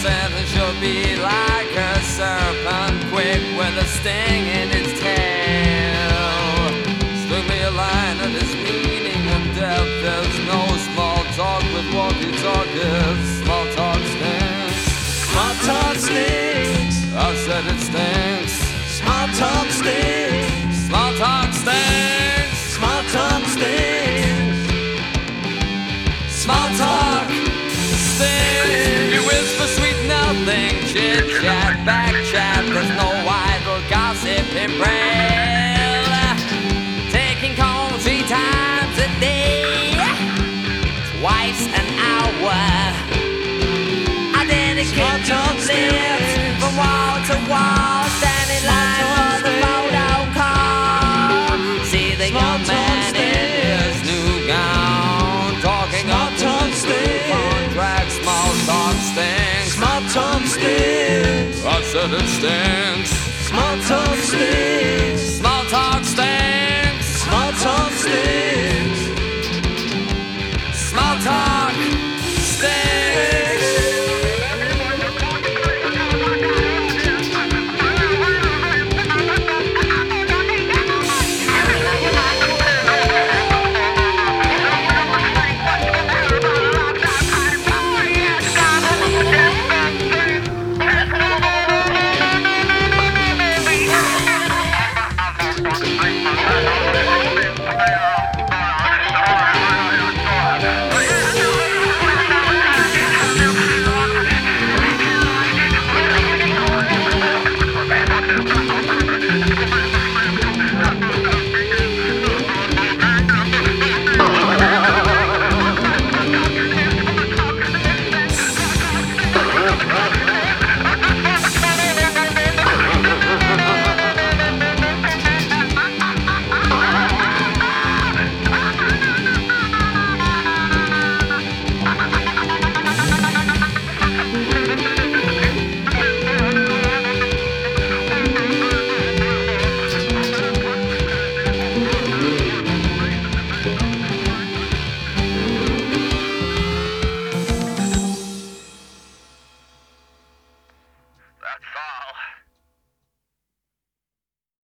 Sentence should be like a serpent, quick with a sting in its tail. Me a line that is meaning and depth. There's no small talk with walkie-talkies. Small talk stinks. Small talk stinks. I said it stinks. Small talk stinks. Small talk stinks. Small talk stinks. Small talk stinks. Chit chat, back chat. There's no idle gossip in braille. Taking calls three times a day, twice an hour. I dedicate to live from wall to wall, stinks. I said it stinks. Small talk stinks. Small talk